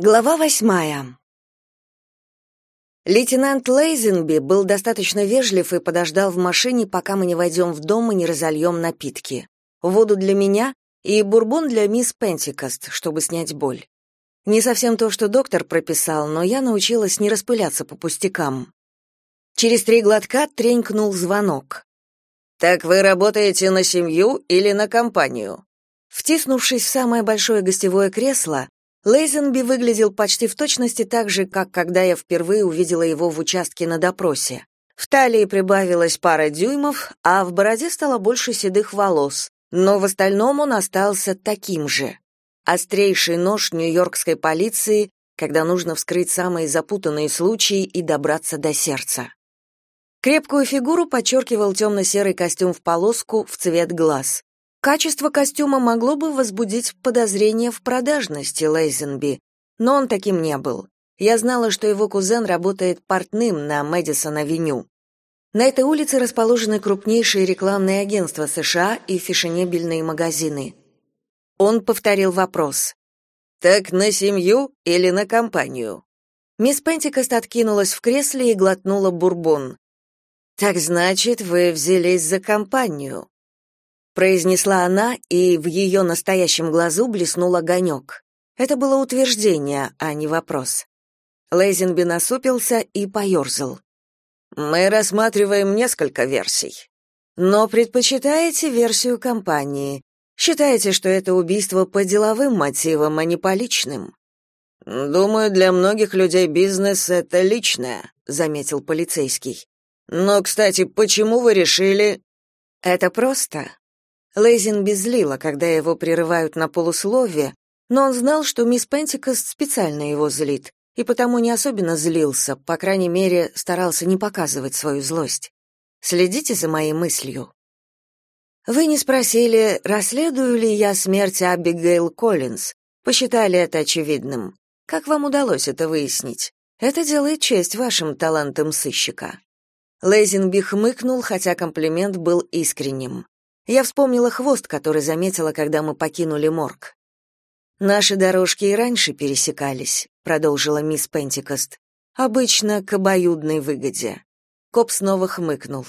Глава восьмая. Лейтенант Лейзенби был достаточно вежлив и подождал в машине, пока мы не войдем в дом и не разольем напитки. Воду для меня и бурбон для мисс Пентикост, чтобы снять боль. Не совсем то, что доктор прописал, но я научилась не распыляться по пустякам. Через три глотка тренькнул звонок. «Так вы работаете на семью или на компанию?» Втиснувшись в самое большое гостевое кресло, Лейзенби выглядел почти в точности так же, как когда я впервые увидела его в участке на допросе. В талии прибавилась пара дюймов, а в бороде стало больше седых волос, но в остальном он остался таким же. Острейший нож нью-йоркской полиции, когда нужно вскрыть самые запутанные случаи и добраться до сердца. Крепкую фигуру подчеркивал темно-серый костюм в полоску в цвет глаз. Качество костюма могло бы возбудить подозрение в продажности Лейзенби, но он таким не был. Я знала, что его кузен работает портным на Мэдисон-авеню. На этой улице расположены крупнейшие рекламные агентства США и фешенебельные магазины. Он повторил вопрос. «Так на семью или на компанию?» Мисс Пентикост откинулась в кресле и глотнула бурбон. «Так значит, вы взялись за компанию?» Произнесла она, и в ее настоящем глазу блеснул огонек. Это было утверждение, а не вопрос. Лейзенби насупился и поерзал. «Мы рассматриваем несколько версий. Но предпочитаете версию компании. Считаете, что это убийство по деловым мотивам, а не по личным?» «Думаю, для многих людей бизнес — это личное», — заметил полицейский. «Но, кстати, почему вы решили...» «Это просто. Лейзин безлила, когда его прерывают на полусловие, но он знал, что мисс Пентикост специально его злит, и потому не особенно злился, по крайней мере, старался не показывать свою злость. Следите за моей мыслью. Вы не спросили, расследую ли я смерть Абигейл Коллинз. Посчитали это очевидным. Как вам удалось это выяснить? Это делает честь вашим талантам сыщика. Лейзенби хмыкнул, хотя комплимент был искренним. Я вспомнила хвост, который заметила, когда мы покинули морг. Наши дорожки и раньше пересекались, продолжила мисс Пентикост. Обычно к обоюдной выгоде. Коп снова хмыкнул.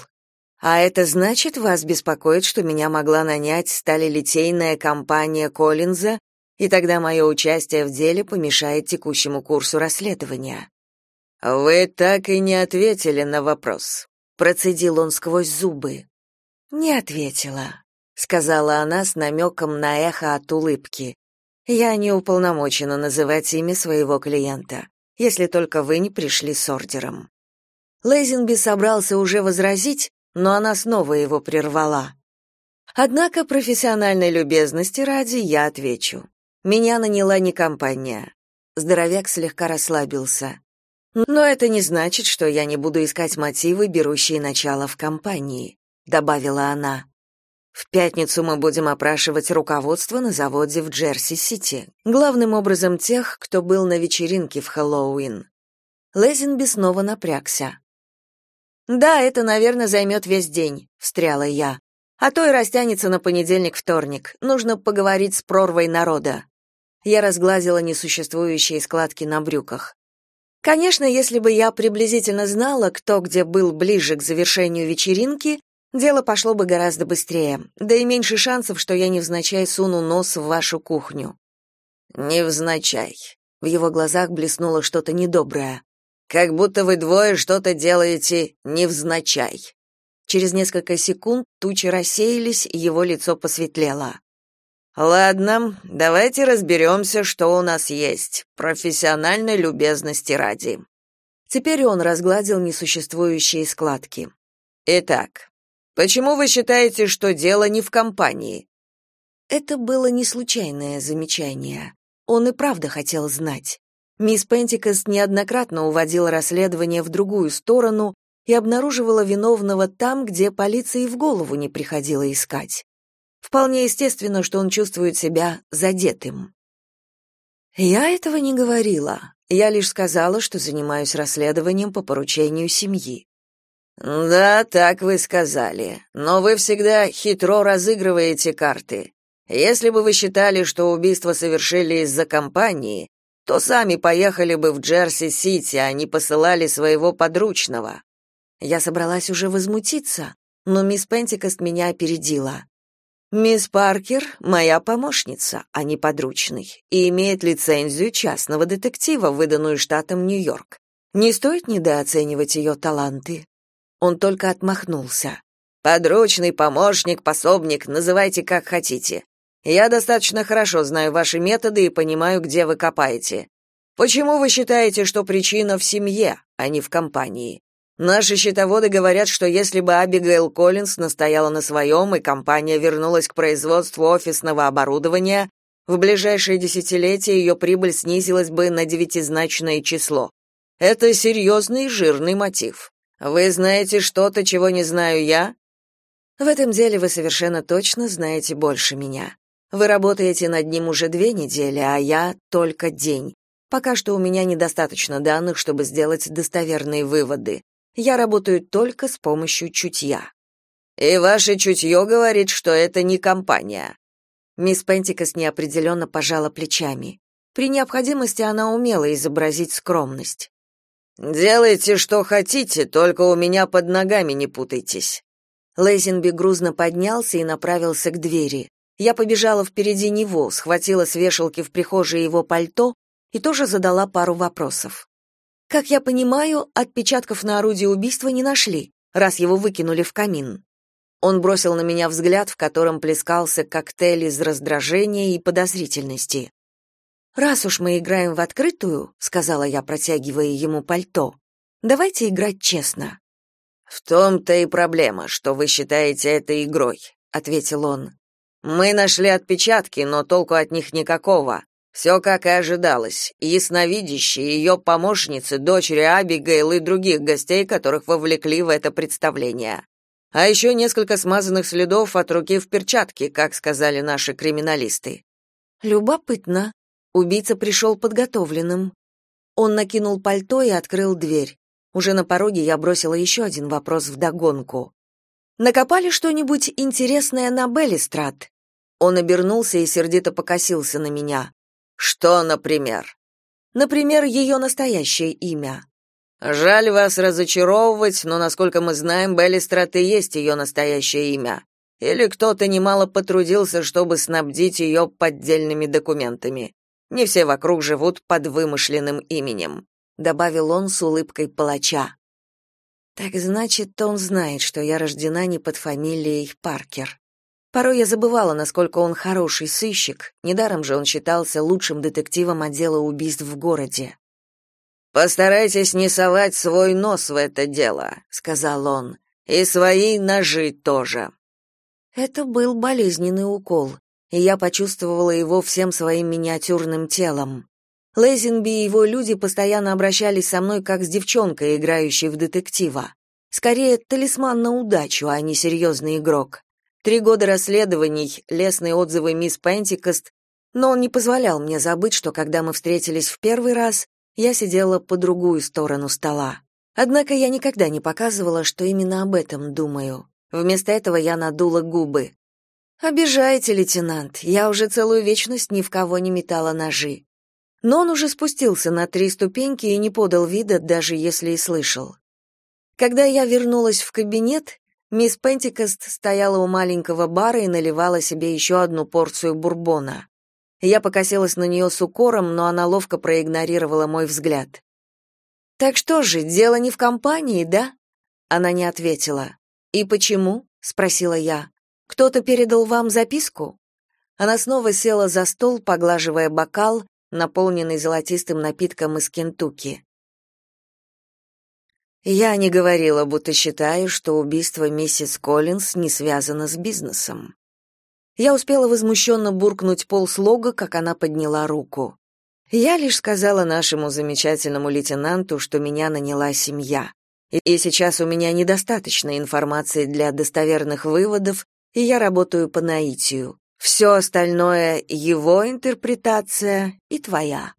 А это значит, вас беспокоит, что меня могла нанять сталелитейная компания Коллинза, и тогда мое участие в деле помешает текущему курсу расследования. Вы так и не ответили на вопрос, процедил он сквозь зубы. «Не ответила», — сказала она с намеком на эхо от улыбки. «Я не уполномочена называть имя своего клиента, если только вы не пришли с ордером». Лейзенби собрался уже возразить, но она снова его прервала. Однако профессиональной любезности ради я отвечу. Меня наняла не компания. Здоровяк слегка расслабился. Но это не значит, что я не буду искать мотивы, берущие начало в компании добавила она. В пятницу мы будем опрашивать руководство на заводе в Джерси-Сити, главным образом тех, кто был на вечеринке в Хэллоуин. Лезенби снова напрягся. Да, это, наверное, займет весь день, встряла я. А то и растянется на понедельник-вторник. Нужно поговорить с прорвой народа. Я разглазила несуществующие складки на брюках. Конечно, если бы я приблизительно знала, кто где был ближе к завершению вечеринки, дело пошло бы гораздо быстрее, да и меньше шансов, что я невзначай суну нос в вашу кухню. Невзначай. В его глазах блеснуло что-то недоброе. Как будто вы двое что-то делаете невзначай. Через несколько секунд тучи рассеялись, его лицо посветлело. Ладно, давайте разберемся, что у нас есть, профессиональной любезности ради. Теперь он разгладил несуществующие складки. Итак, Почему вы считаете, что дело не в компании? Это было не случайное замечание. Он и правда хотел знать. Мисс Пентикост неоднократно уводила расследование в другую сторону и обнаруживала виновного там, где полиции в голову не приходило искать. Вполне естественно, что он чувствует себя задетым. Я этого не говорила. Я лишь сказала, что занимаюсь расследованием по поручению семьи. Да, так вы сказали. Но вы всегда хитро разыгрываете карты. Если бы вы считали, что убийство совершили из-за компании, то сами поехали бы в Джерси-Сити, а не посылали своего подручного. Я собралась уже возмутиться, но мисс Пентикост меня опередила. Мисс Паркер моя помощница, а не подручный, и имеет лицензию частного детектива, выданную штатом Нью-Йорк. Не стоит недооценивать ее таланты. Он только отмахнулся. Подручный, помощник, пособник, называйте как хотите. Я достаточно хорошо знаю ваши методы и понимаю, где вы копаете. Почему вы считаете, что причина в семье, а не в компании? Наши счетоводы говорят, что если бы Абигейл Коллинз настояла на своем и компания вернулась к производству офисного оборудования, в ближайшие десятилетия ее прибыль снизилась бы на девятизначное число. Это серьезный жирный мотив. Вы знаете что-то, чего не знаю я? В этом деле вы совершенно точно знаете больше меня. Вы работаете над ним уже две недели, а я только день. Пока что у меня недостаточно данных, чтобы сделать достоверные выводы. Я работаю только с помощью чутья. И ваше чутье говорит, что это не компания. Мисс Пентикас неопределенно пожала плечами. При необходимости она умела изобразить скромность. Делайте, что хотите, только у меня под ногами не путайтесь. Лейзенби грузно поднялся и направился к двери. Я побежала впереди него, схватила с вешалки в прихожей его пальто и тоже задала пару вопросов. Как я понимаю, отпечатков на орудии убийства не нашли, раз его выкинули в камин. Он бросил на меня взгляд, в котором плескался коктейль из раздражения и подозрительности. «Раз уж мы играем в открытую», — сказала я, протягивая ему пальто, — «давайте играть честно». «В том-то и проблема, что вы считаете это игрой», — ответил он. «Мы нашли отпечатки, но толку от них никакого. Все как и ожидалось. Ясновидящие, ее помощницы, дочери Абигейл и других гостей, которых вовлекли в это представление. А еще несколько смазанных следов от руки в перчатке, как сказали наши криминалисты. Любопытно. Убийца пришел подготовленным. Он накинул пальто и открыл дверь. Уже на пороге я бросила еще один вопрос вдогонку. «Накопали что-нибудь интересное на Беллистрат?» Он обернулся и сердито покосился на меня. Что, например? Например, ее настоящее имя. Жаль вас разочаровывать, но, насколько мы знаем, Беллистрат и есть ее настоящее имя. Или кто-то немало потрудился, чтобы снабдить ее поддельными документами. Не все вокруг живут под вымышленным именем, добавил он с улыбкой палача. Так значит, он знает, что я рождена не под фамилией Паркер. Порой я забывала, насколько он хороший сыщик, недаром же он считался лучшим детективом отдела убийств в городе. «Постарайтесь не совать свой нос в это дело», — сказал он, — «и свои ножи тоже». Это был болезненный укол, и я почувствовала его всем своим миниатюрным телом. Лейзенби и его люди постоянно обращались со мной как с девчонкой, играющей в детектива. Скорее, талисман на удачу, а не серьезный игрок. Три года расследований, лестные отзывы мисс Пентикост, но он не позволял мне забыть, что когда мы встретились в первый раз, я сидела по другую сторону стола. Однако я никогда не показывала, что именно об этом думаю. Вместо этого я надула губы. «Обижаете, лейтенант, я уже целую вечность ни в кого не метала ножи». Но он уже спустился на три ступеньки и не подал вида, даже если и слышал. Когда я вернулась в кабинет, Мисс Пентикост стояла у маленького бара и наливала себе еще одну порцию бурбона. Я покосилась на нее с укором, но она ловко проигнорировала мой взгляд. «Так что же, дело не в компании, да?» Она не ответила. «И почему?» — спросила я. «Кто-то передал вам записку?» Она снова села за стол, поглаживая бокал, наполненный золотистым напитком из Кентукки. Я не говорила, будто считаю, что убийство миссис Коллинз не связано с бизнесом. Я успела возмущенно буркнуть полслога, как она подняла руку. Я лишь сказала нашему замечательному лейтенанту, что меня наняла семья. И сейчас у меня недостаточно информации для достоверных выводов, и я работаю по наитию. Все остальное — его интерпретация и твоя.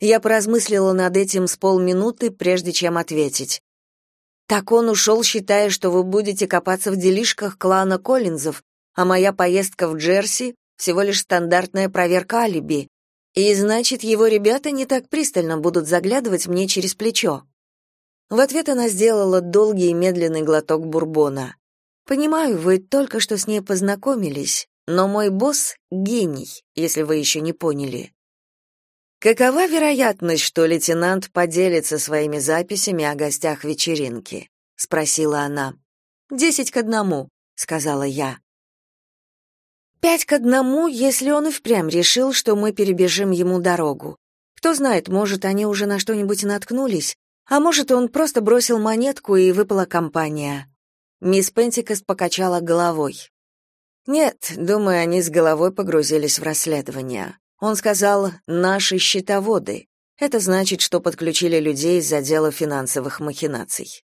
Я поразмыслила над этим с полминуты, прежде чем ответить. Так он ушел, считая, что вы будете копаться в делишках клана Коллинзов, а моя поездка в Джерси всего лишь стандартная проверка алиби. И значит, его ребята не так пристально будут заглядывать мне через плечо. В ответ она сделала долгий и медленный глоток бурбона. Понимаю, вы только что с ней познакомились, но мой босс гений, если вы еще не поняли. Какова вероятность, что лейтенант поделится своими записями о гостях вечеринки? спросила она. «Десять к одному», — сказала я. Пять к одному, если он и впрямь решил, что мы перебежим ему дорогу. Кто знает, может, они уже на что-нибудь наткнулись, а может, он просто бросил монетку и выпала компания. Мисс Пентикост покачала головой. Нет, думаю, они с головой погрузились в расследование. Он сказал «наши счетоводы». Это значит, что подключили людей из отдела финансовых махинаций.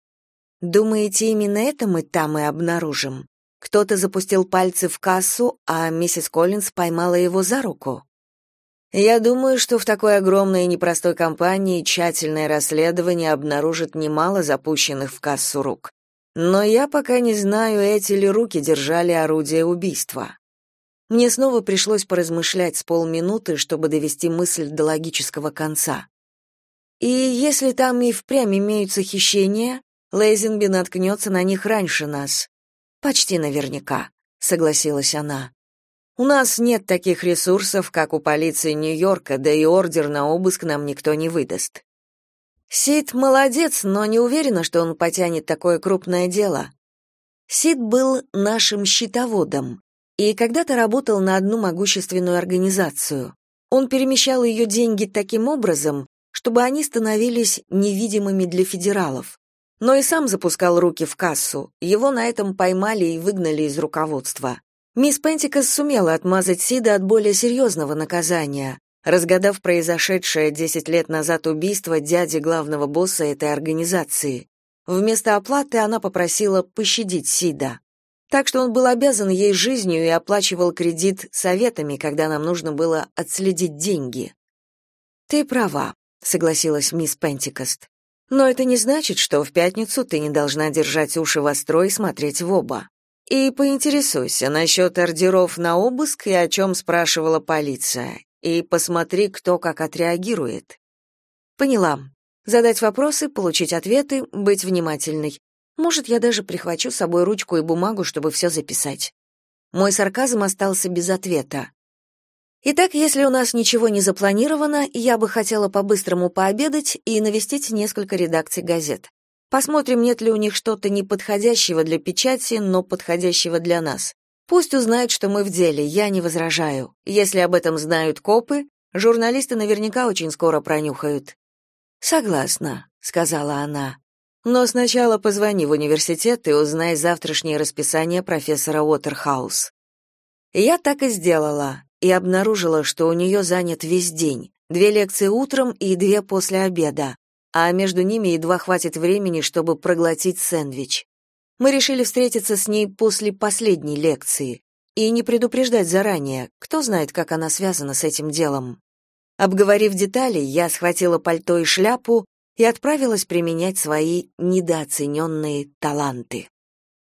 Думаете, именно это мы там и обнаружим? Кто-то запустил пальцы в кассу, а миссис Коллинз поймала его за руку. Я думаю, что в такой огромной и непростой компании тщательное расследование обнаружит немало запущенных в кассу рук. Но я пока не знаю, эти ли руки держали орудие убийства. Мне снова пришлось поразмышлять с полминуты, чтобы довести мысль до логического конца. И если там и впрямь имеются хищения, Лейзенби наткнется на них раньше нас. Почти наверняка, согласилась она. У нас нет таких ресурсов, как у полиции Нью-Йорка, да и ордер на обыск нам никто не выдаст. Сид молодец, но не уверена, что он потянет такое крупное дело. Сид был нашим счетоводом и когда-то работал на одну могущественную организацию. Он перемещал ее деньги таким образом, чтобы они становились невидимыми для федералов но и сам запускал руки в кассу. Его на этом поймали и выгнали из руководства. Мисс Пентикас сумела отмазать Сида от более серьезного наказания, разгадав произошедшее 10 лет назад убийство дяди главного босса этой организации. Вместо оплаты она попросила пощадить Сида. Так что он был обязан ей жизнью и оплачивал кредит советами, когда нам нужно было отследить деньги. «Ты права», — согласилась мисс Пентикост. Но это не значит, что в пятницу ты не должна держать уши востро и смотреть в оба. И поинтересуйся насчет ордеров на обыск и о чем спрашивала полиция. И посмотри, кто как отреагирует. Поняла. Задать вопросы, получить ответы, быть внимательной. Может, я даже прихвачу с собой ручку и бумагу, чтобы все записать. Мой сарказм остался без ответа. Итак, если у нас ничего не запланировано, я бы хотела по-быстрому пообедать и навестить несколько редакций газет. Посмотрим, нет ли у них что-то неподходящего для печати, но подходящего для нас. Пусть узнают, что мы в деле, я не возражаю. Если об этом знают копы, журналисты наверняка очень скоро пронюхают. Согласна, сказала она. Но сначала позвони в университет и узнай завтрашнее расписание профессора Уотерхаус. Я так и сделала и обнаружила, что у нее занят весь день. Две лекции утром и две после обеда, а между ними едва хватит времени, чтобы проглотить сэндвич. Мы решили встретиться с ней после последней лекции и не предупреждать заранее, кто знает, как она связана с этим делом. Обговорив детали, я схватила пальто и шляпу и отправилась применять свои недооцененные таланты.